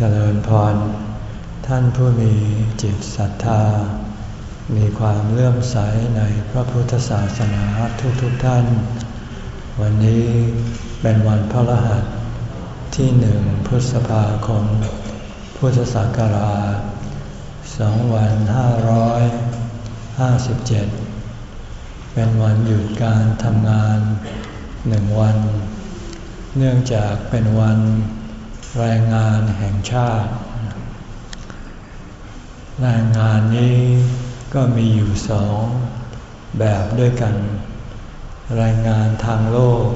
เจริญพร ท่านผู้มีจิตศรัทธา มีความเลื่อมใสในพระพุทธศาสนาทุกๆทท่าน วันนี้เป็นวันพระรหัสที่หนึ่งพฤษภาคม พุทธศักราชสองวันห้าร้อยห้าสิบเจ็ดเป็นวันหยุดการทำงานหนึ่งวัน เนื่องจากเป็นวัน แรงงานแห่งชาติ แรงงานนี้ก็มีอยู่สองแบบด้วยกัน แรงงานทางโลก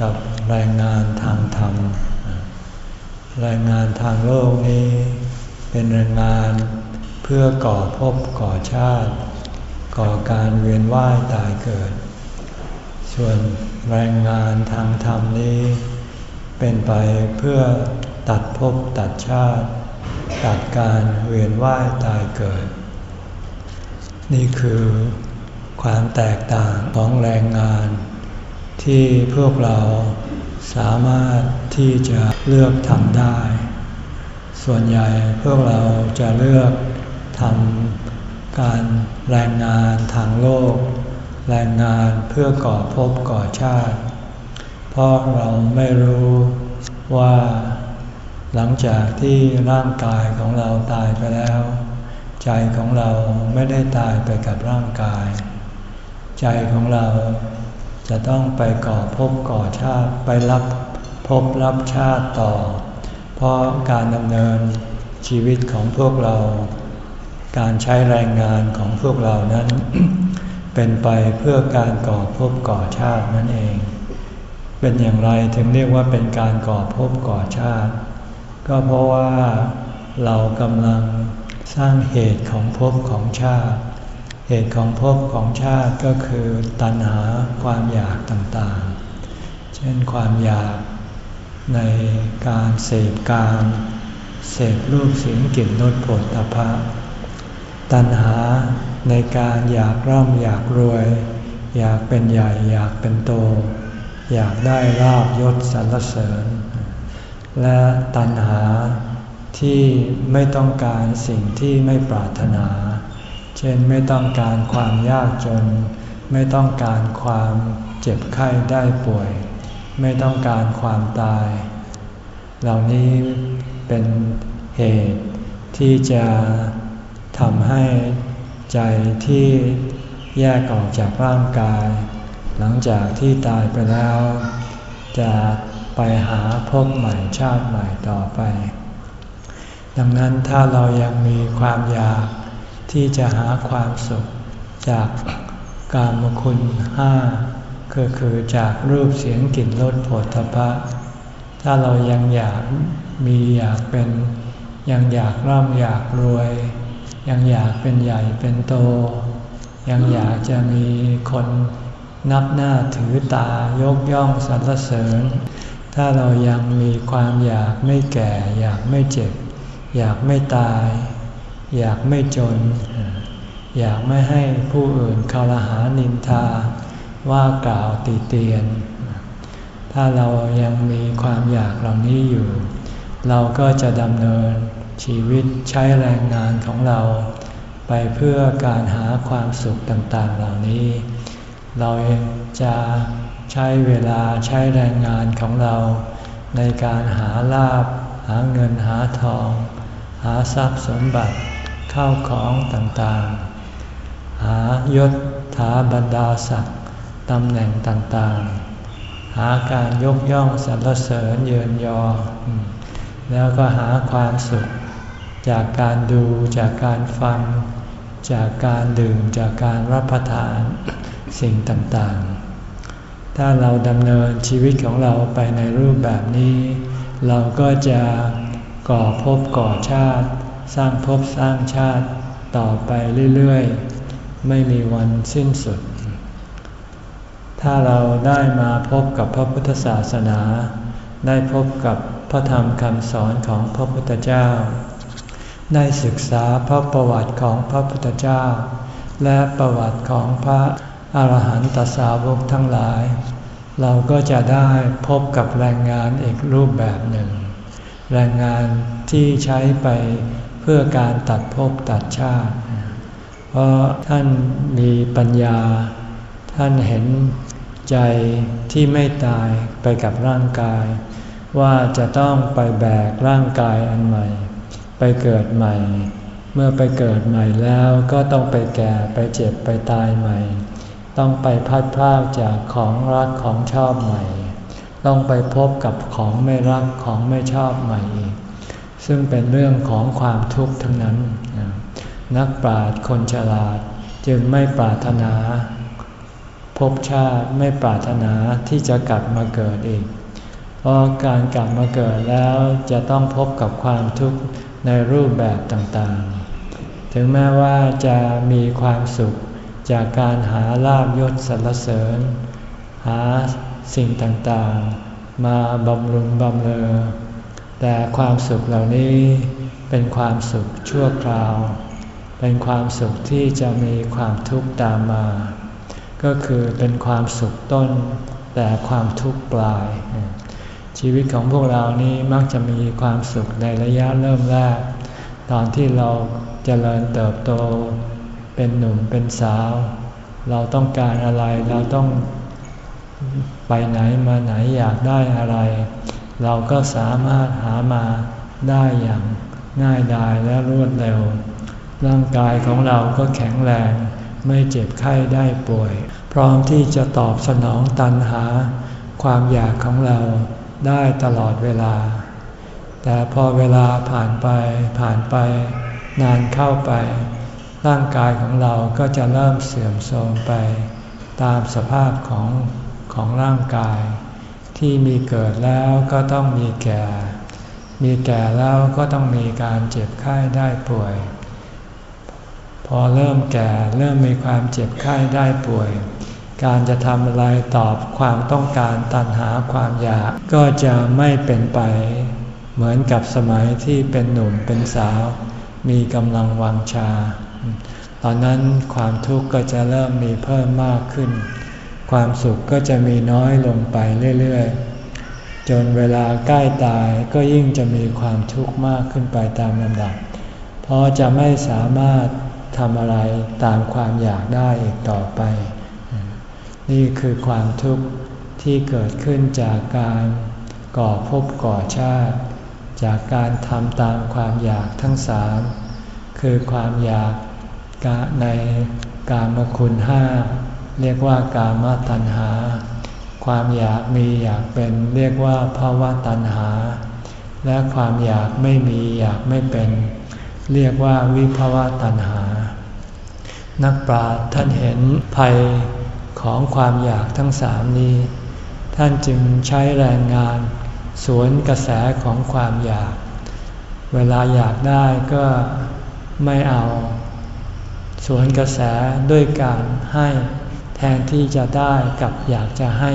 กับแรงงานทางธรรม แรงงานทางโลกนี้ เป็นแรงงานเพื่อก่อภพก่อชาติ ก่อการเวียนว่ายตายเกิด ส่วนแรงงานทางธรรมนี้ เป็นไปเพื่อ ตัดภพตัดชาติ ตัดการเวียนว่ายตายเกิด นี่คือความแตกต่างของแรงงาน ที่พวกเราสามารถที่จะเลือกทำได้ ส่วนใหญ่พวกเราจะเลือกทำการแรงงานทางโลก แรงงานเพื่อก่อภพก่อชาติ เพราะเราไม่รู้ว่า หลังจากที่ร่างกายของเราตายไปแล้ว ใจของเราไม่ได้ตายไปกับร่างกาย ใจของเราจะต้องไปก่อภพก่อชาติไปรับภพรับชาติต่อ เพราะการดำเนินชีวิตของพวกเรา การใช้แรงงานของพวกเรานั้น เป็นไปเพื่อการก่อภพก่อชาตินั่นเอง เป็นอย่างไรถึงเรียกว่าเป็นการก่อภพก่อชาติ ก็เพราะว่าเรากำลังสร้างเหตุของภพของชาติ เหตุของภพของชาติก็คือตัณหาความอยากต่างๆ เช่นความอยากในการเสพการเสพรูปเสียงกลิ่นรสผลตภะตัณหาในการอยากร่ำอยากรวย อยากเป็นใหญ่อยากเป็นโต อยากได้ลาบยศสรรเสริญ และตัณหาที่ไม่ต้องการสิ่งที่ไม่ปรารถนา เช่นไม่ต้องการความยากจน ไม่ต้องการความเจ็บไข้ได้ป่วย ไม่ต้องการความตาย เหล่านี้เป็นเหตุที่จะทำให้ใจที่แยกออกจากร่างกาย หลังจากที่ตายไปแล้ว จะ ไปหาพบใหม่ชาติใหม่ต่อไป ดังนั้นถ้าเรายังมีความอยากที่จะหาความสุขจากกามคุณห้าก็คือจากรูปเสียงกลิ่นรสผลทพะ ถ้าเรายังอยากมีอยากเป็น ยังอยากร่ำอยากรวย ยังอยากเป็นใหญ่เป็นโต ยังอยากจะมีคนนับหน้าถือตายกย่องสรรเสริญ ถ้าเรายังมีความอยากไม่แก่ อยากไม่เจ็บ อยากไม่ตาย อยากไม่จน อยากไม่ให้ผู้อื่นคารหานินทา ว่ากล่าวติเตียน ถ้าเรายังมีความอยากเหล่านี้อยู่ เราก็จะดำเนินชีวิตใช้แรงงานของเรา ไปเพื่อการหาความสุขต่างๆเหล่านี้ เราเองจะ ใช้เวลาใช้แรงงานของเรา ในการหาลาบ หาเงินหาทอง หาทรัพย์สมบัติเข้าของต่างๆ หายศถาบรรดาศักดิ์ตำแหน่งต่างๆ หาการยกย่องสรรเสริญเยินยอ แล้วก็หาความสุข จากการดูจากการฟัง จากการดื่มจากการรับประทานสิ่งต่างๆ ถ้าเราดำเนินชีวิตของเราไปในรูปแบบนี้ เราก็จะก่อภพก่อชาติ สร้างภพสร้างชาติต่อไปเรื่อยๆ ไม่มีวันสิ้นสุด ถ้าเราได้มาพบกับพระพุทธศาสนา ได้พบกับพระธรรมคำสอนของพระพุทธเจ้า ได้ศึกษาพระประวัติของพระพุทธเจ้า และประวัติของพระ อรหันตสาวกทั้งหลาย เราก็จะได้พบกับแรงงานอีกรูปแบบหนึ่ง แรงงานที่ใช้ไปเพื่อการตัดภพตัดชาติ เพราะท่านมีปัญญา ท่านเห็นใจที่ไม่ตายไปกับร่างกาย ว่าจะต้องไปแบกร่างกายอันใหม่ ไปเกิดใหม่ เมื่อไปเกิดใหม่แล้วก็ต้องไปแก่ไปเจ็บไปตายใหม่ ต้องไปพัดพลากจากของรักของชอบใหม่ ต้องไปพบกับของไม่รักของไม่ชอบใหม่อีก ซึ่งเป็นเรื่องของความทุกข์ทั้งนั้น นักปราชญ์คนฉลาดจึงไม่ปรารถนา พบชาติไม่ปรารถนาที่จะกลับมาเกิดอีก เพราะการกลับมาเกิดแล้วจะต้องพบกับความทุกข์ในรูปแบบต่างๆ ถึงแม้ว่าจะมีความสุข จากการหาลาบยศสรรเสริญ หาสิ่งต่างๆ มาบำรุงบำเรอ แต่ความสุขเหล่านี้เป็นความสุขชั่วคราว เป็นความสุขที่จะมีความทุกข์ตามมา ก็คือเป็นความสุขต้น แต่ความทุกข์ปลาย ชีวิตของพวกเรานี้มักจะมีความสุขในระยะเริ่มแรก ตอนที่เราจเจริญเติบโต เป็นหนุ่มเป็นสาว เราต้องการอะไรเราต้องไปไหนมาไหนอยากได้อะไร เราก็สามารถหามาได้อย่างง่ายดายและรวดเร็ว ร่างกายของเราก็แข็งแรง ไม่เจ็บไข้ได้ป่วย พร้อมที่จะตอบสนองตันหา ความอยากของเราได้ตลอดเวลา แต่พอเวลาผ่านไปผ่านไป นานเข้าไป ร่างกายของเราก็จะเริ่มเสื่อมโทรมไป ตามสภาพของของร่างกาย ที่มีเกิดแล้วก็ต้องมีแก่ มีแก่แล้วก็ต้องมีการเจ็บไข้ได้ป่วย พอเริ่มแก่เริ่มมีความเจ็บไข้ได้ป่วย การจะทำอะไรตอบความต้องการตันหาความอยากก็จะไม่เป็นไป เหมือนกับสมัยที่เป็นหนุ่มเป็นสาว มีกำลังวังชา ตอนนั้นความทุกข์ก็จะเริ่มมีเพิ่มมากขึ้น ความสุขก็จะมีน้อยลงไปเรื่อยๆ จนเวลาใกล้ตายก็ยิ่งจะมีความทุกข์มากขึ้นไปตามลำดับ เพราะจะไม่สามารถทำอะไรตามความอยากได้อีกต่อไป นี่คือความทุกข์ที่เกิดขึ้นจากการก่อภพก่อชาติ จากการทำตามความอยากทั้งสามคือความอยาก ในกามคุณห้าเรียกว่ากามตัณหา ความอยากมีอยากเป็นเรียกว่าภาวะตัณหา และความอยากไม่มีอยากไม่เป็น เรียกว่าวิภาวะตัณหา นักปราชญ์ท่านเห็นภัยของความอยากทั้งสามนี้ ท่านจึงใช้แรงงาน สวนกระแสของความอยาก เวลาอยากได้ก็ไม่เอา สวนกระแสด้วยการให้แทนที่จะได้กับอยากจะให้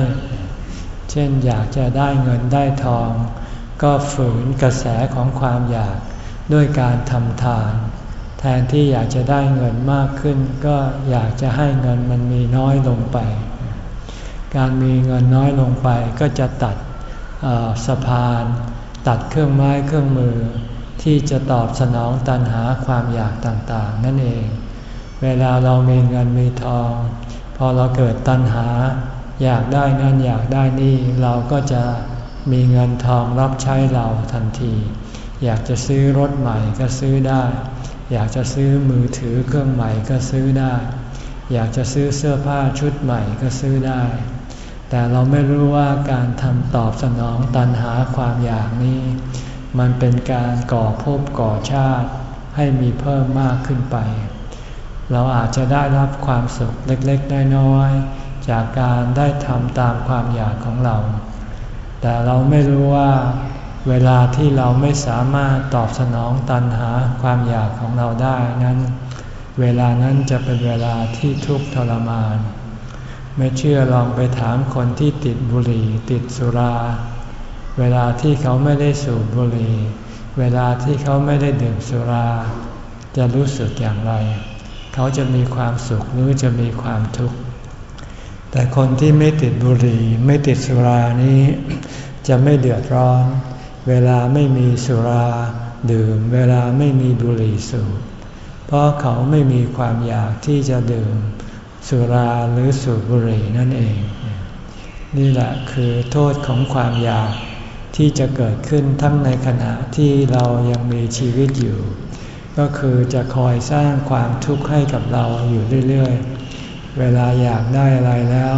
เช่นอยากจะได้เงินได้ทอง ก็ฝืนกระแสของความอยากด้วยการทำทาน แทนที่อยากจะได้เงินมากขึ้น ก็อยากจะให้เงินมันมีน้อยลงไป การมีเงินน้อยลงไปก็จะตัดสะพาน ตัดเครื่องไม้เครื่องมือ ที่จะตอบสนองตันหาความอยากต่างๆ นั่นเอง เวลาเรามีเงินมีทอง พอเราเกิดตัณหา อยากได้นั่นอยากได้นี่เราก็จะมีเงินทองรับใช้เราทันที อยากจะซื้อรถใหม่ก็ซื้อได้ อยากจะซื้อมือถือเครื่องใหม่ก็ซื้อได้ อยากจะซื้อเสื้อผ้าชุดใหม่ก็ซื้อได้ แต่เราไม่รู้ว่าการทำตอบสนองตันหาความอยากนี้ มันเป็นการก่อภพก่อชาติให้มีเพิ่มมากขึ้นไป เราอาจจะได้รับความสุขเล็กๆน้อยๆจากการได้ทำตามความอยากของเรา แต่เราไม่รู้ว่า เวลาที่เราไม่สามารถตอบสนองตันหาความอยากของเราได้นั้น เวลานั้นจะเป็นเวลาที่ทุกข์ทรมาน ไม่เชื่อลองไปถามคนที่ติดบุหรี่ติดสุรา เวลาที่เขาไม่ได้สูบบุหรี่ เวลาที่เขาไม่ได้ดื่มสุรา จะรู้สึกอย่างไร เขาจะมีความสุขหรือจะมีความทุกข์ แต่คนที่ไม่ติดบุหรี่ไม่ติดสุรานี้ จะไม่เดือดร้อน เวลาไม่มีสุราดื่ม เวลาไม่มีบุหรี่สูบ เพราะเขาไม่มีความอยากที่จะดื่ม สุราหรือสูบบุหรี่นั่นเอง นี่แหละคือโทษของความอยากที่จะเกิดขึ้นทั้งในขณะที่เรายังมีชีวิตอยู่ ก็คือจะคอยสร้างความทุกข์ให้กับเราอยู่เรื่อยๆ เวลาอยากได้อะไรแล้ว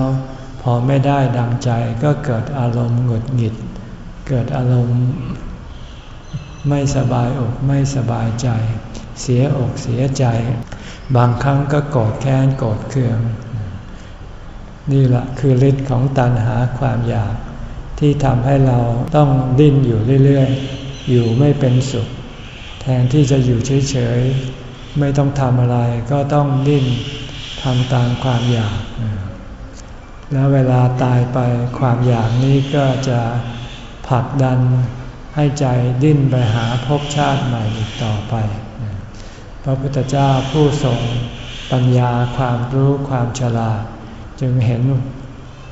พอไม่ได้ดังใจก็เกิดอารมณ์หงุดหงิด เกิดอารมณ์ไม่สบายอกไม่สบายใจ เสียอกเสียใจ บางครั้งก็โกรธแค้นโกรธเคือง นี่แหละคือฤทธิ์ของตัณหาความอยาก ที่ทำให้เราต้องดิ้นอยู่เรื่อยๆ อยู่ไม่เป็นสุข แทนที่จะอยู่เฉยๆ ไม่ต้องทำอะไรก็ต้องดิ้นทำตามความอยาก แล้วเวลาตายไปความอยากนี้ก็จะผลักดันให้ใจดิ้นไปหาภพชาติใหม่อีกต่อไป พระพุทธเจ้าผู้ทรงปัญญาความรู้ความฉลาด จึงเห็น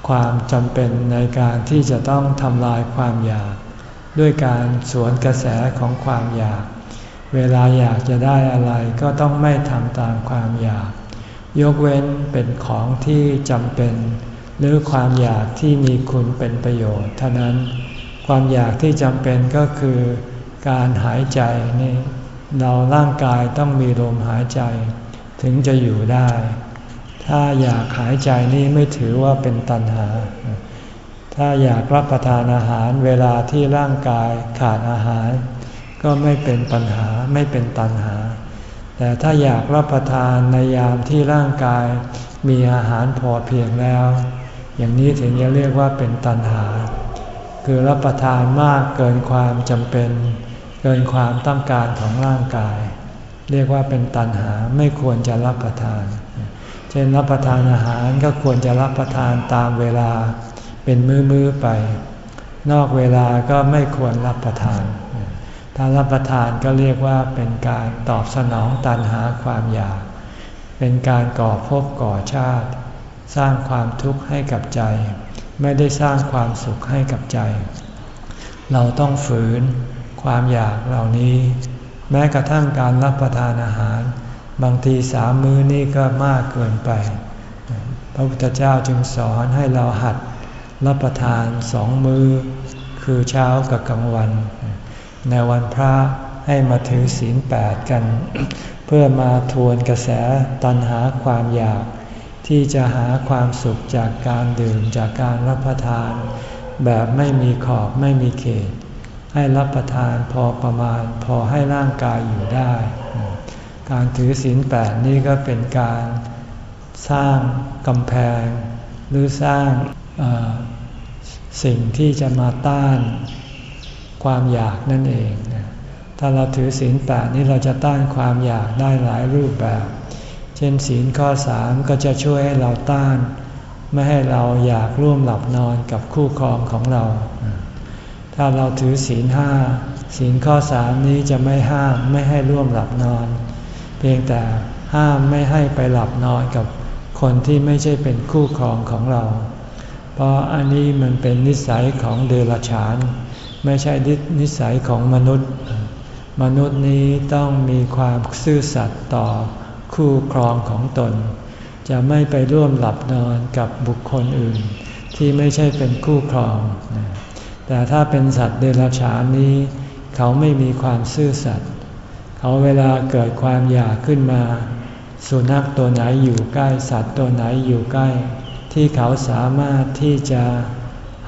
ความจำเป็นในการที่จะต้องทำลายความอยาก ด้วยการสวนกระแสของความอยาก เวลาอยากจะได้อะไรก็ต้องไม่ทำตามความอยาก ยกเว้นเป็นของที่จำเป็น หรือความอยากที่มีคุณเป็นประโยชน์ เท่านั้น ความอยากที่จำเป็นก็คือการหายใจนี่เราร่างกายต้องมีลมหายใจ ถึงจะอยู่ได้ ถ้าอยากหายใจนี่ไม่ถือว่าเป็นตัณหา ถ้าอยากรับประทานอาหารเวลาที่ร่างกายขาดอาหาร ก็ไม่เป็นปัญหาไม่เป็นตัณหา แต่ถ้าอยากรับประทานในยามที่ร่างกาย มีอาหารพอเพียงแล้ว อย่างนี้ถึงจะเรียกว่าเป็นตัณหา คือรับประทานมากเกินความจำเป็น เกินความต้องการของร่างกาย เรียกว่าเป็นตัณหาไม่ควรจะรับประทาน เช่นรับประทานอาหารก็ควรจะรับประทานตามเวลาเป็นมือๆไป นอกเวลาก็ไม่ควรรับประทาน ถ้ารับประทานก็เรียกว่าเป็นการตอบสนองตันหาความอยาก เป็นการก่อภพก่อชาติ สร้างความทุกข์ให้กับใจ ไม่ได้สร้างความสุขให้กับใจ เราต้องฝืนความอยากเหล่านี้ แม้กระทั่งการรับประทานอาหาร บางทีสามมื้อนี่ก็มากเกินไป พระพุทธเจ้าจึงสอนให้เราหัดรับประทานสองมือคือเช้ากับกลางวัน ในวันพระให้มาถือศีลแปดกัน เพื่อมาทวนกระแสตันหาความอยาก ที่จะหาความสุขจากการดื่มจากการรับประทาน แบบไม่มีขอบไม่มีเขต ให้รับประทานพอประมาณพอให้ร่างกายอยู่ได้ การถือศีลแปดนี่ก็เป็นการสร้างกำแพง หรือสร้างสิ่งที่จะมาต้าน ความอยากนั่นเอง ถ้าเราถือศีลแปดนี่เราจะต้านความอยากได้หลายรูปแบบ เช่นศีลข้อสามก็จะช่วยให้เราต้าน ไม่ให้เราอยากร่วมหลับนอนกับคู่ครองของเรา ถ้าเราถือศีลห้าศีลข้อสามนี้จะไม่ห้ามไม่ให้ร่วมหลับนอน เพียงแต่ห้ามไม่ให้ไปหลับนอนกับคนที่ไม่ใช่เป็นคู่ครองของเรา เพราะอันนี้มันเป็นนิสัยของเดรัจฉาน ไม่ใช่นิสัยของมนุษย์ มนุษย์นี้ต้องมีความซื่อสัตย์ต่อคู่ครองของตน จะไม่ไปร่วมหลับนอนกับบุคคลอื่น ที่ไม่ใช่เป็นคู่ครอง แต่ถ้าเป็นสัตว์เดรัจฉานนี้ เขาไม่มีความซื่อสัตย์เอาเวลาเกิดความอยากขึ้นมา สุนัขตัวไหนอยู่ใกล้สัตว์ตัวไหนอยู่ใกล้ ที่เขาสามารถที่จะ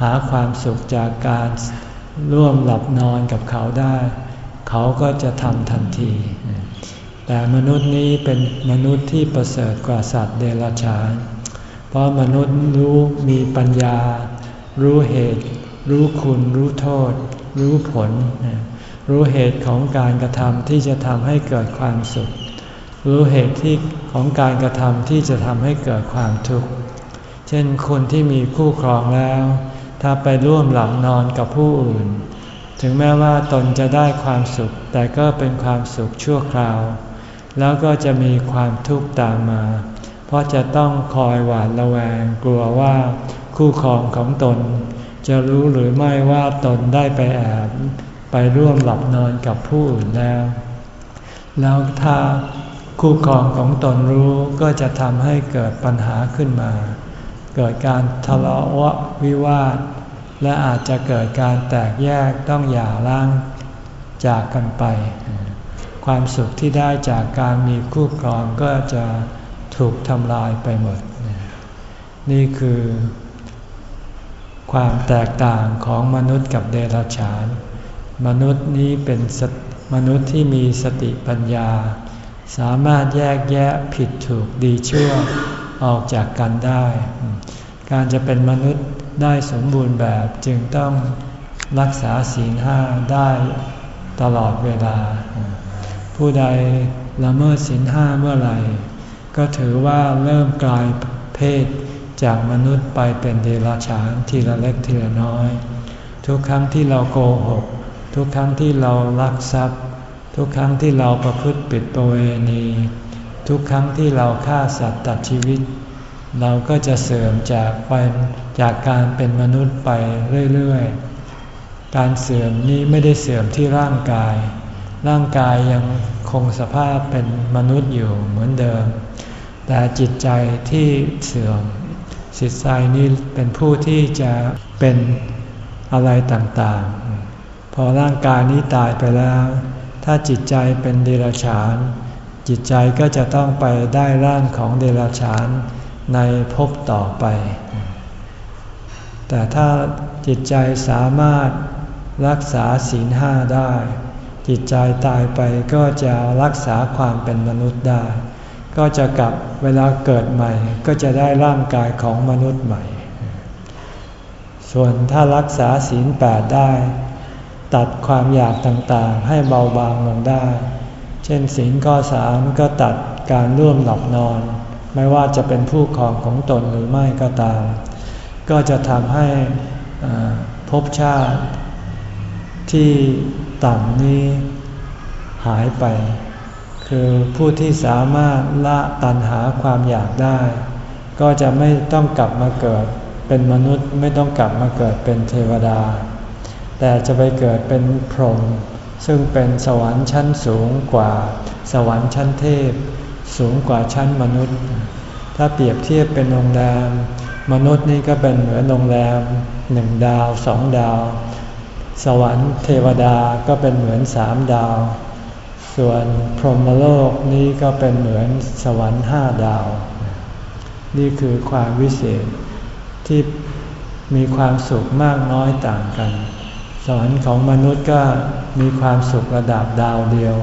หาความสุขจากการ ร่วมหลับนอนกับเขาได้ เขาก็จะทำทันที แต่มนุษย์นี้เป็นมนุษย์ที่ประเสริฐกว่าสัตว์เดรัจฉาน เพราะมนุษย์รู้มีปัญญา รู้เหตุ รู้คุณรู้โทษ รู้ผล รู้เหตุของการกระทำที่จะทำให้เกิดความสุข รู้เหตุที่ของการกระทำที่จะทำให้เกิดความทุกข์ เช่นคนที่มีคู่ครองแล้ว ถ้าไปร่วมหลับนอนกับผู้อื่น ถึงแม้ว่าตนจะได้ความสุข แต่ก็เป็นความสุขชั่วคราว แล้วก็จะมีความทุกข์ตามมา เพราะจะต้องคอยหวาดระแวง กลัวว่าคู่ครองของตน จะรู้หรือไม่ว่าตนได้ไปแอบไปร่วมหลับนอนกับผู้อื่นแล้ว แล้วถ้าคู่ครองของตนรู้ก็จะทำให้เกิดปัญหาขึ้นมา เกิดการทะเลาะวิวาท และอาจจะเกิดการแตกแยกต้องหย่าร้างจากกันไป ความสุขที่ได้จากการมีคู่ครองก็จะถูกทำลายไปหมด นี่คือความแตกต่างของมนุษย์กับเดรัจฉาน มนุษย์นี้เป็นมนุษย์ที่มีสติปัญญา สามารถแยกแยะผิดถูกดีชั่ว ออกจากกันได้ การจะเป็นมนุษย์ได้สมบูรณ์แบบจึงต้องรักษาศีลห้าได้ตลอดเวลา ผู้ใดละเมิดศีลห้าเมื่อไหร่ ก็ถือว่าเริ่มกลายเพศจากมนุษย์ไปเป็นเดรัจฉานทีละเล็กทีละน้อย ทุกครั้งที่เราโกหก ทุกครั้งที่เราลักทรัพย์ ทุกครั้งที่เราประพฤติปิดประเวณี ทุกครั้งที่เราฆ่าสัตว์ตัดชีวิต เราก็จะเสื่อมจากไปจากการเป็นมนุษย์ไปเรื่อยๆ การเสื่อมนี้ไม่ได้เสื่อมที่ร่างกาย ร่างกายยังคงสภาพเป็นมนุษย์อยู่เหมือนเดิม แต่จิตใจที่เสื่อมจิตใจนี้เป็นผู้ที่จะเป็นอะไรต่างๆ พอร่างกายนี้ตายไปแล้ว ถ้าจิตใจเป็นเดรัจฉาน จิตใจก็จะต้องไปได้ร่างของเดรัจฉานในภพต่อไป แต่ถ้าจิตใจสามารถรักษาศีลห้าได้ จิตใจตายไปก็จะรักษาความเป็นมนุษย์ได้ ก็จะกลับเวลาเกิดใหม่ ก็จะได้ร่างกายของมนุษย์ใหม่ ส่วนถ้ารักษาศีลแปดได้ ตัดความอยากต่างๆ ให้เบาบางลงได้ เช่นศีลข้อสามก็ตัดการร่วมหลับนอน ไม่ว่าจะเป็นผู้ครองของตนหรือไม่ก็ตาม ก็จะทำให้ภพชาติที่ต่ำนี้หายไป คือผู้ที่สามารถละตัณหาความอยากได้ ก็จะไม่ต้องกลับมาเกิดเป็นมนุษย์ไม่ต้องกลับมาเกิดเป็นเทวดา แต่จะไปเกิดเป็นพรหม ซึ่งเป็นสวรรค์ชั้นสูงกว่าสวรรค์ชั้นเทพ สูงกว่าชั้นมนุษย์ ถ้าเปรียบเทียบเป็นโรงแรม มนุษย์นี่ก็เป็นเหมือนโรงแรมหนึ่งดาวสองดาว สวรรค์เทวดาก็เป็นเหมือนสามดาว ส่วนพรหมโลกนี้ก็เป็นเหมือนสวรรค์ห้าดาว นี่คือความวิเศษที่มีความสุขมากน้อยต่างกัน สวรรค์ของมนุษย์ก็ มีความสุขระดับดาวเดียว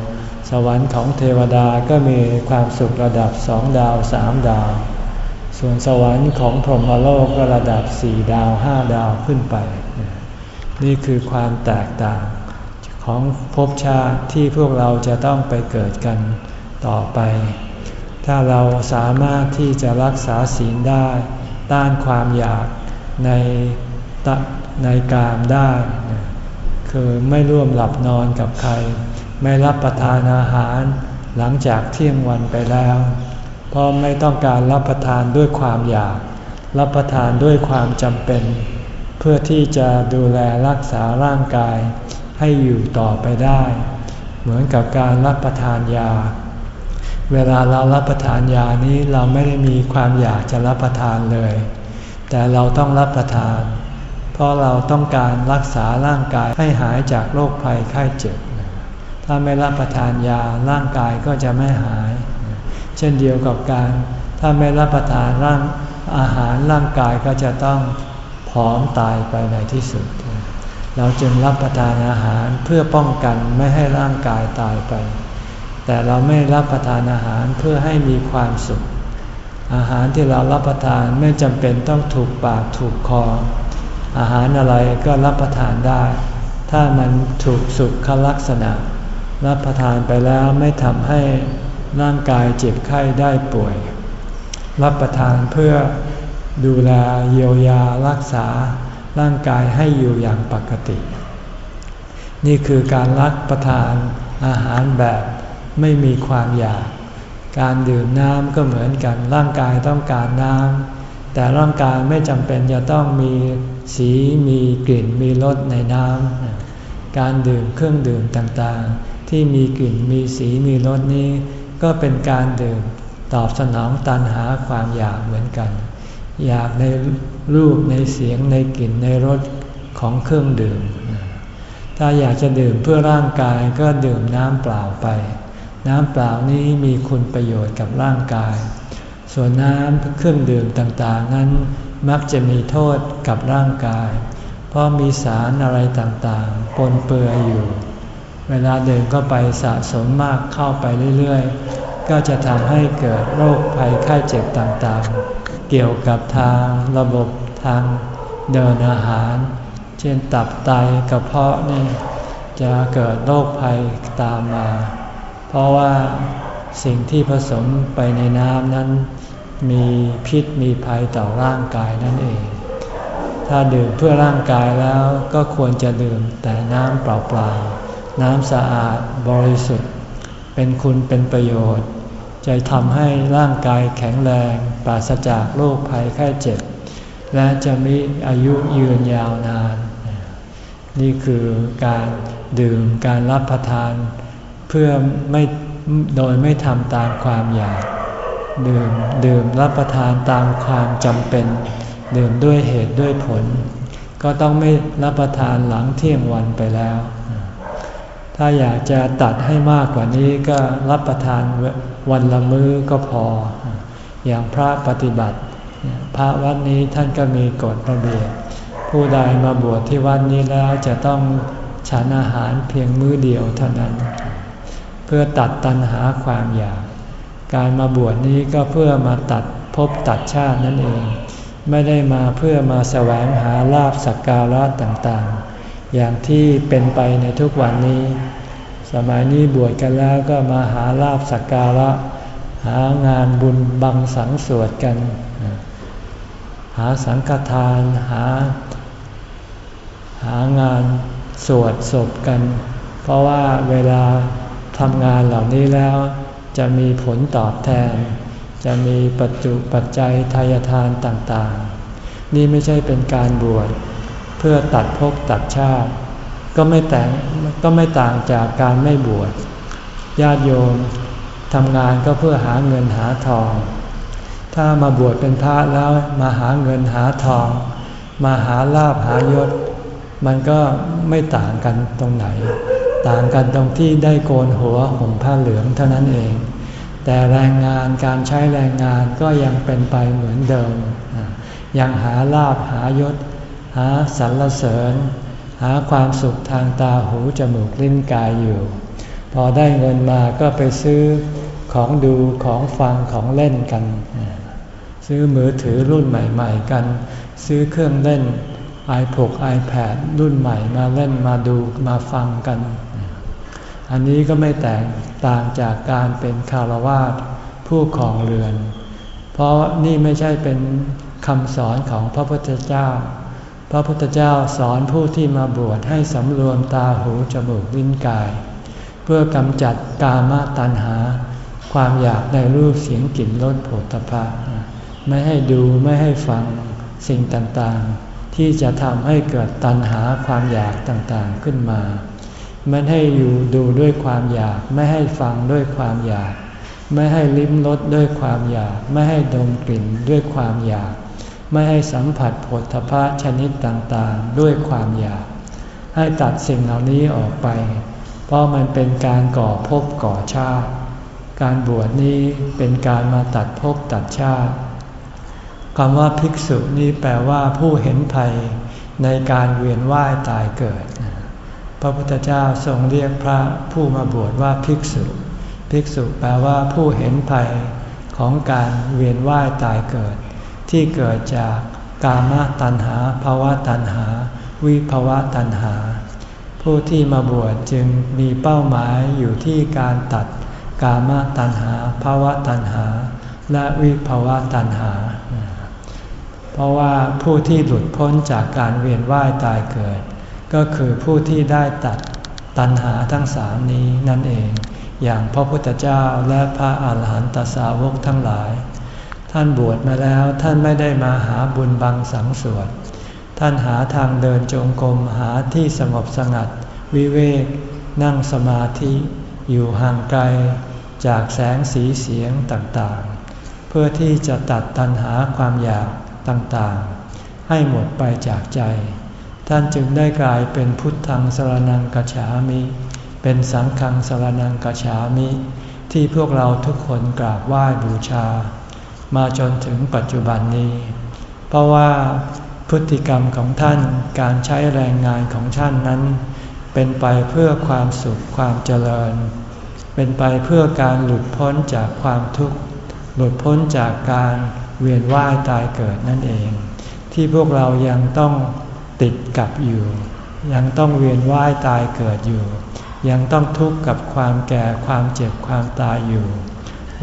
สวรรค์ของเทวดาก็มีความสุขระดับสองดาวสามดาว ส่วนสวรรค์ของพรหมโลกก็ระดับสี่ดาวห้าดาวขึ้นไป นี่คือความแตกต่างของภพชาติที่พวกเราจะต้องไปเกิดกันต่อไป ถ้าเราสามารถที่จะรักษาศีลได้ ต้านความอยากในตในกามได้ คือไม่ร่วมหลับนอนกับใคร ไม่รับประทานอาหารหลังจากเที่ยงวันไปแล้ว เพราะไม่ต้องการรับประทานด้วยความอยาก รับประทานด้วยความจำเป็น เพื่อที่จะดูแลรักษาร่างกาย ให้อยู่ต่อไปได้ เหมือนกับการรับประทานยา เวลาเรารับประทานยานี้เราไม่ได้มีความอยากจะรับประทานเลย แต่เราต้องรับประทานเพราะเราต้องการรักษาร่างกายให้หายจากโรคภัยไข้เจ็บ ถ้าไม่รับประทานยาร่างกายก็จะไม่หาย เช่นเดียวกับการ ถ้าไม่รับประทานร่างอาหารร่างกายก็จะต้องผอมตายไปในที่สุด เราจึงรับประทานอาหารเพื่อป้องกันไม่ให้ร่างกายตายไป แต่เราไม่รับประทานอาหารเพื่อให้มีความสุข อาหารที่เรารับประทานไม่จำเป็นต้องถูกปากถูกคอ อาหารอะไรก็รับประทานได้ ถ้ามันถูกสุขลักษณะ รับประทานไปแล้วไม่ทำให้ร่างกายเจ็บไข้ได้ป่วย รับประทานเพื่อดูแลเยียวยารักษาร่างกายให้อยู่อย่างปกติ นี่คือการรับประทานอาหารแบบไม่มีความอยาก การดื่มน้ำก็เหมือนกันร่างกายต้องการน้ำแต่ร่างกายไม่จำเป็นจะต้องมี สีมีกลิ่นมีรสในน้ำการดื่มเครื่องดื่มต่างๆ ที่มีกลิ่นมีสีมีรสนี้ ก็เป็นการดื่มตอบสนองตันหาความอยากเหมือนกัน อยากในรูปในเสียงในกลิ่นในรสของเครื่องดื่ม ถ้าอยากจะดื่มเพื่อร่างกายก็ดื่มน้ำเปล่าไป น้ำเปล่านี้มีคุณประโยชน์กับร่างกาย ส่วนน้ำเครื่องดื่มต่างๆ นั้นมักจะมีโทษกับร่างกาย เพราะมีสารอะไรต่างๆ ปนเปื้ออยู่ เวลาดื่มก็ไปสะสมมากเข้าไปเรื่อยๆ ก็จะทำให้เกิดโรคภัยไข้เจ็บต่างๆ เกี่ยวกับทางระบบทางเดินอาหาร เช่นตับไตกระเพาะนี่จะเกิดโรคภัยตามมา เพราะว่าสิ่งที่ผสมไปในน้ำนั้น มีพิษมีภัยต่อร่างกายนั่นเอง ถ้าดื่มเพื่อร่างกายแล้วก็ควรจะดื่มแต่น้ำเปล่าๆ น้ำสะอาดบริสุทธิ์ เป็นคุณเป็นประโยชน์ จะทำให้ร่างกายแข็งแรงปราศจากโรคภัยไข้เจ็บ และจะมีอายุยืนยาวนาน นี่คือการดื่มการรับประทาน เพื่อไม่โดยไม่ทำตามความอยาก ดื่มดื่มรับประทานตามความจำเป็น ดื่มด้วยเหตุด้วยผล ก็ต้องไม่รับประทานหลังเที่ยงวันไปแล้ว ถ้าอยากจะตัดให้มากกว่านี้ก็รับประทานวันละมื้อก็พอ อย่างพระปฏิบัติ พระวัดนี้ท่านก็มีกฎระเบียบผู้ใดมาบวชที่วัดนี้แล้วจะต้องฉันอาหารเพียงมื้อเดียวเท่านั้น เพื่อตัดตัณหาความอยาก การมาบวชนี้ก็เพื่อมาตัดภพตัดชาตินั่นเอง ไม่ได้มาเพื่อมาแสวงหาลาบสักการะต่างๆ อย่างที่เป็นไปในทุกวันนี้ สมัยนี้บวชกันแล้วก็มาหาลาบสักการะ หางานบุญบังสังสวดกัน หาสังฆทานหา หางานสวดศพกัน เพราะว่าเวลาทำงานเหล่านี้แล้ว จะมีผลตอบแทน จะมีปัจจุปัจจัยทายทานต่างๆ นี่ไม่ใช่เป็นการบวชเพื่อตัดภพตัดชาติ ก็ไม่แต่งก็ไม่ต่างจากการไม่บวชญาติโยมทำงานก็เพื่อหาเงินหาทอง ถ้ามาบวชเป็นพระแล้วมาหาเงินหาทอง มาหาลาบหายศ มันก็ไม่ต่างกันตรงไหน ต่างกันตรงที่ได้โกนหัวห่มผ้าเหลืองเท่านั้นเอง แต่แรงงานการใช้แรงงานก็ยังเป็นไปเหมือนเดิม ยังหาลาบหายศ หาสรรเสริญ หาความสุขทางตาหูจมูกลิ้นกายอยู่ พอได้เงินมาก็ไปซื้อของดูของฟังของเล่นกัน ซื้อมือถือรุ่นใหม่ ๆ กัน ซื้อเครื่องเล่น iPod iPad รุ่นใหม่มาเล่นมาดูมาฟังกัน อันนี้ก็ไม่แตกต่างจากการเป็นคารวาสผู้ของเรือน เพราะนี่ไม่ใช่เป็นคำสอนของพระพุทธเจ้า พระพุทธเจ้าสอนผู้ที่มาบวชให้สำรวมตาหูจมูกลิ้นกาย เพื่อกำจัดกามาตัณหา ความอยากในรูปเสียงกลิ่นรสผลตภะไม่ให้ดูไม่ให้ฟังสิ่งต่างๆ ที่จะทำให้เกิดตัณหาความอยากต่างๆขึ้นมา ไม่ให้อยู่ดูด้วยความอยาก ไม่ให้ฟังด้วยความอยาก ไม่ให้ลิ้มรสด้วยความอยาก ไม่ให้ดมกลิ่นด้วยความอยาก ไม่ให้สัมผัสผลทพะชนิดต่างๆ ด้วยความอยาก ให้ตัดสิ่งเหล่านี้ออกไป เพราะมันเป็นการก่อภพก่อชาติ การบวชนี้เป็นการมาตัดภพตัดชาติคำว่าภิกษุนี้แปลว่าผู้เห็นภัยในการเวียนว่ายตายเกิด ระพุทธเจ้าทรงเรียกพระผู้มาบวชว่าภิกษุ ภิกษุแปลว่าผู้เห็นภัยของการเวียนว่ายตายเกิด ที่เกิดจากกามตัณหาภาวะตัณหา วิภาวะตัณหา ผู้ที่มาบวชจึงมีเป้าหมายอยู่ที่การตัดกามตัณหาภาวะตัณหา และวิภาวะตัณหา เพราะว่าผู้ที่หลุดพ้นจากการเวียนว่ายตายเกิด ก็คือผู้ที่ได้ตัดตัณหาทั้งสามนี้นั่นเอง อย่างพระพุทธเจ้าและพระอาหารหันตสาวกทั้งหลาย ท่านบวชมาแล้วท่านไม่ได้มาหาบุญบังสังสวดท่านหาทางเดินจงกรมหาที่สงบสงัด วิเวก นั่งสมาธิ อยู่ห่างไกล จากแสงสีเสียงต่างๆ เพื่อที่จะตัดตัณหาความอยากต่างๆ ให้หมดไปจากใจ ท่านจึงได้กลายเป็นพุทธังสรนังกัจฉามิ เป็นสังฆังสรนังกัจฉามิ ที่พวกเราทุกคนกราบไหว้บูชา มาจนถึงปัจจุบันนี้ เพราะว่าพฤติกรรมของท่านการใช้แรงงานของท่านนั้น เป็นไปเพื่อความสุขความเจริญ เป็นไปเพื่อการหลุดพ้นจากความทุกข์ หลุดพ้นจากการเวียนว่ายตายเกิดนั่นเอง ที่พวกเรายังต้อง ติดกับอยู่ ยังต้องเวียนว่ายตายเกิดอยู่ ยังต้องทุกข์กับความแก่ความเจ็บความตายอยู่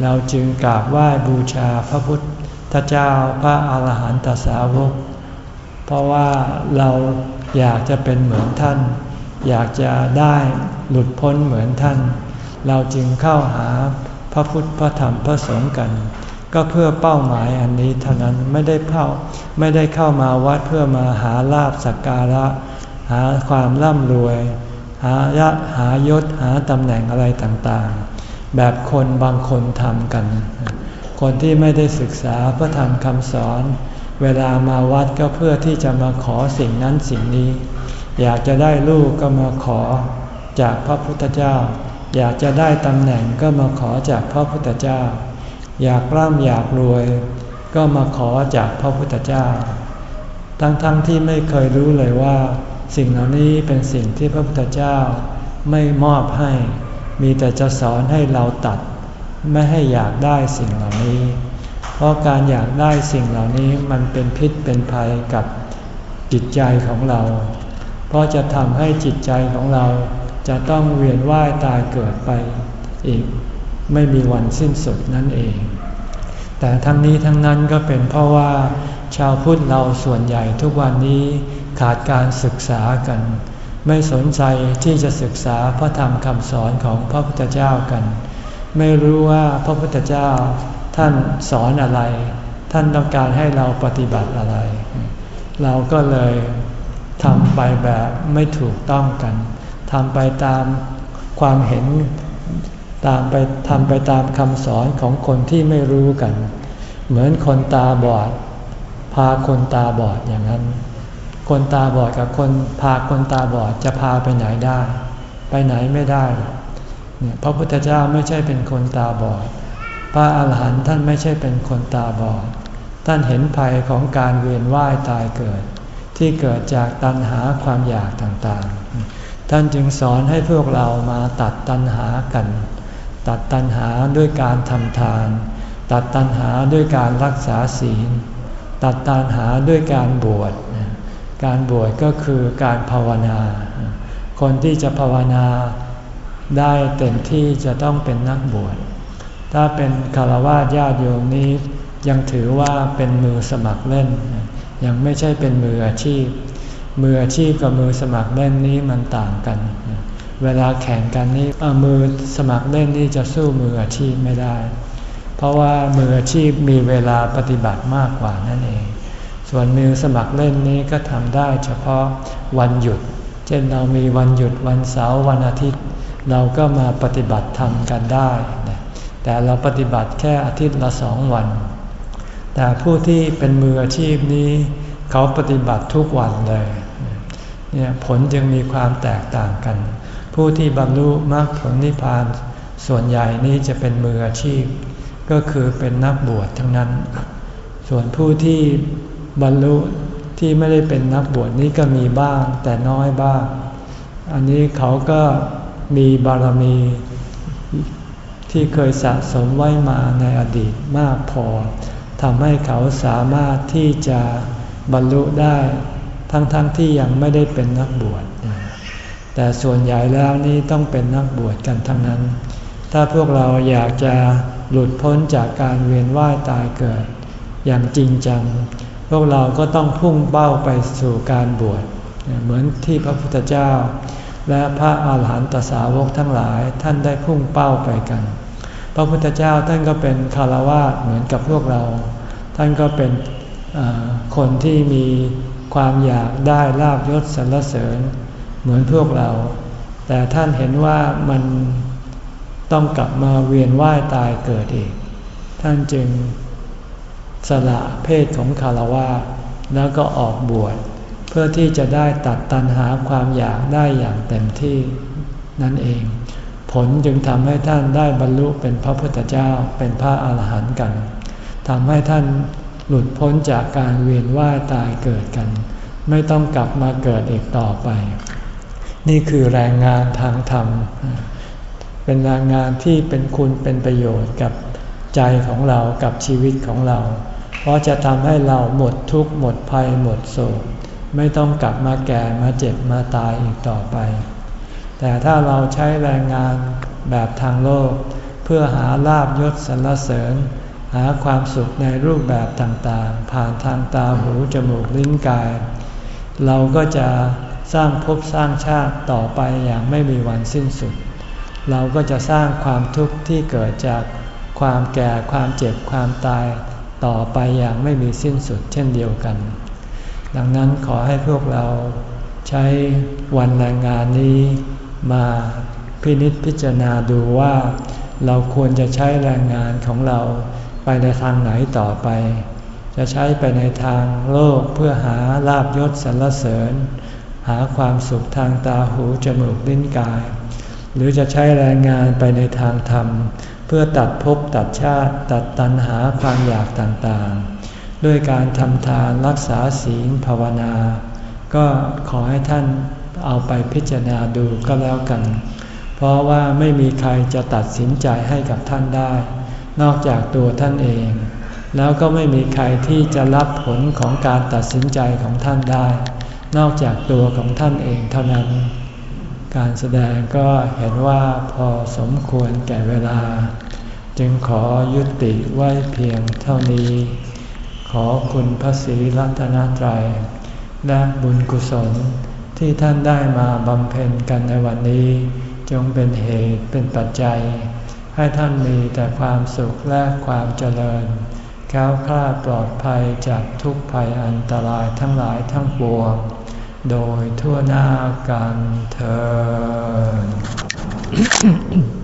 เราจึงกราบไหว้บูชาพระพุทธเจ้าพระอาหารหันตสาวก เพราะว่าเราอยากจะเป็นเหมือนท่าน อยากจะได้หลุดพ้นเหมือนท่าน เราจึงเข้าหาพระพุทธพระธรรมพระสงฆ์กัน ก็เพื่อเป้าหมายอันนี้เท่านั้นไม่ได้เข้าไม่ได้เข้ามาวัดเพื่อมาหาลาบสักการะ หาความร่ำรวย หายะหายศหาตำแหน่งอะไรต่างๆ แบบคนบางคนทำกัน คนที่ไม่ได้ศึกษาพระธรรมคำสอน เวลามาวัดก็เพื่อที่จะมาขอสิ่งนั้นสิ่งนี้ อยากจะได้ลูกก็มาขอจากพระพุทธเจ้า อยากจะได้ตำแหน่งก็มาขอจากพระพุทธเจ้า อยากร่ำอยากรวย ก็มาขอจากพระพุทธเจ้า ทั้งๆทที่ไม่เคยรู้เลยว่า สิ่งเหล่านี้เป็นสิ่งที่พระพุทธเจ้าไม่มอบให้ มีแต่จะสอนให้เราตัด ไม่ให้อยากได้สิ่งเหล่านี้ เพราะการอยากได้สิ่งเหล่านี้มันเป็นพิษเป็นภัยกับจิตใจของเรา เพราะจะทำให้จิตใจของเราจะต้องเวียนว่ายตายเกิดไปอีก ไม่มีวันสิ้นสุดนั่นเอง แต่ทั้งนี้ทั้งนั้นก็เป็นเพราะว่า ชาวพุทธเราส่วนใหญ่ทุกวันนี้ขาดการศึกษากัน ไม่สนใจที่จะศึกษาพระธรรมคำสอนของพระพุทธเจ้ากัน ไม่รู้ว่าพระพุทธเจ้าท่านสอนอะไร ท่านต้องการให้เราปฏิบัติอะไร เราก็เลยทำไปแบบไม่ถูกต้องกันทำไปตามความเห็น ตามไปทำไปตามคำสอนของคนที่ไม่รู้กัน เหมือนคนตาบอด พาคนตาบอดอย่างนั้น คนตาบอดกับคนพาคนตาบอดจะพาไปไหนได้ ไปไหนไม่ได้เนี่ยพระพุทธเจ้าไม่ใช่เป็นคนตาบอด พระอาหารหันต์ท่านไม่ใช่เป็นคนตาบอด ท่านเห็นภัยของการเวียนว่ายตายเกิด ที่เกิดจากตัณหาความอยากต่างๆ ท่านจึงสอนให้พวกเรามาตัดตัณหากัน ตัดตัณหาด้วยการทำทาน ตัดตัณหาด้วยการรักษาศีล ตัดตัณหาด้วยการบวช การบวชก็คือการภาวนา คนที่จะภาวนาได้เต็มที่จะต้องเป็นนักบวช ถ้าเป็นคารวะญาติโยมนี้ยังถือว่าเป็นมือสมัครเล่น ยังไม่ใช่เป็นมืออาชีพ มืออาชีพกับมือสมัครเล่นนี้มันต่างกันเเวลาแข่งกันนี้มือสมัครเล่นนี่จะสู้มืออาชีพไม่ได้ เพราะว่ามืออาชีพมีเวลาปฏิบัติมากกว่านั่นเอง ส่วนมือสมัครเล่นนี้ก็ทำได้เฉพาะวันหยุด เช่นเรามีวันหยุดวันเสาร์วันอาทิตย์ เราก็มาปฏิบัติธรรมกันได้ แต่เราปฏิบัติแค่อาทิตย์ละสองวัน แต่ผู้ที่เป็นมืออาชีพนี้เขาปฏิบัติทุกวันเลยเนี่ยผลจึงมีความแตกต่างกัน ผู้ที่บรรลุมรรคผลนิพพานส่วนใหญ่นี้จะเป็นมืออาชีพ ก็คือเป็นนักบวชทั้งนั้น ส่วนผู้ที่บรรลุที่ไม่ได้เป็นนักบวชนี้ก็มีบ้างแต่น้อยบ้าง อันนี้เขาก็มีบารมีที่เคยสะสมไว้มาในอดีตมากพอทำให้เขาสามารถที่จะบรรลุได้ ทั้งๆทที่ยังไม่ได้เป็นนักบวช แต่ส่วนใหญ่แล้วนี่ต้องเป็นนักบวชกันทั้งนั้น ถ้าพวกเราอยากจะหลุดพ้นจากการเวียนว่ายตายเกิด อย่างจริงจัง พวกเราก็ต้องพุ่งเป้าไปสู่การบวช เหมือนที่พระพุทธเจ้า และพระอาหารหันตสาวกทั้งหลายท่านได้พุ่งเป้าไปกัน พระพุทธเจ้าท่านก็เป็นคารวะเหมือนกับพวกเรา ท่านก็เป็นคนที่มีความอยากได้ลาบยศสรรเสริญ เหมือนพวกเรา แต่ท่านเห็นว่ามันต้องกลับมาเวียนว่ายตายเกิดอีก ท่านจึงสละเพศของคารวะแล้วก็ออกบวชเพื่อที่จะได้ตัดตันหาความอยากได้อย่างเต็มที่นั่นเอง ผลจึงทำให้ท่านได้บรรลุเป็นพระพุทธเจ้าเป็นพระอาหารหันต์กันทำให้ท่านหลุดพ้นจากการเวียนว่ายตายเกิดกัน ไม่ต้องกลับมาเกิดอีกต่อไป นี่คือแรงงานทางธรรม เป็นแรงงานที่เป็นคุณเป็นประโยชน์กับใจของเรากับชีวิตของเรา เพราะจะทำให้เราหมดทุกข์หมดภัยหมดโศกไม่ต้องกลับมาแก่มาเจ็บมาตายอีกต่อไป แต่ถ้าเราใช้แรงงานแบบทางโลก เพื่อหาลาบยศสรรเสริญ หาความสุขในรูปแบบต่างๆ ผ่านทางตาหูจมูกลิ้นกาย เราก็จะ สร้างภพสร้างชาติต่อไปอย่างไม่มีวันสิ้นสุด เราก็จะสร้างความทุกข์ที่เกิดจากความแก่ความเจ็บความตายต่อไปอย่างไม่มีสิ้นสุดเช่นเดียวกัน ดังนั้นขอให้พวกเราใช้วันแรงงานนี้มาพินิจพิจารณาดูว่าเราควรจะใช้แรงงานของเราไปในทางไหนต่อไป จะใช้ไปในทางโลกเพื่อหาลาบยศสรรเสริญ หาความสุขทางตาหูจมูกลิ้นกาย หรือจะใช้แรงงานไปในทางธรรม เพื่อตัดภพตัดชาติตัดตัณหาความอยากต่างๆ ด้วยการทำทานรักษาศีลภาวนา ก็ขอให้ท่านเอาไปพิจารณาดูก็แล้วกัน เพราะว่าไม่มีใครจะตัดสินใจให้กับท่านได้ นอกจากตัวท่านเอง แล้วก็ไม่มีใครที่จะรับผลของการตัดสินใจของท่านได้ นอกจากตัวของท่านเองเท่านั้น การแสดงก็เห็นว่าพอสมควรแก่เวลา จึงขอยุติไว้เพียงเท่านี้ ขอคุณพระศรีรัตนตรัย และบุญกุศลที่ท่านได้มาบำเพ็ญกันในวันนี้ จงเป็นเหตุเป็นปัจจัย ให้ท่านมีแต่ความสุขและความเจริญแก้วคลาดปลอดภัยจากทุกภัยอันตรายทั้งหลายทั้งปวง โดยทั่วหน้ากันเธอ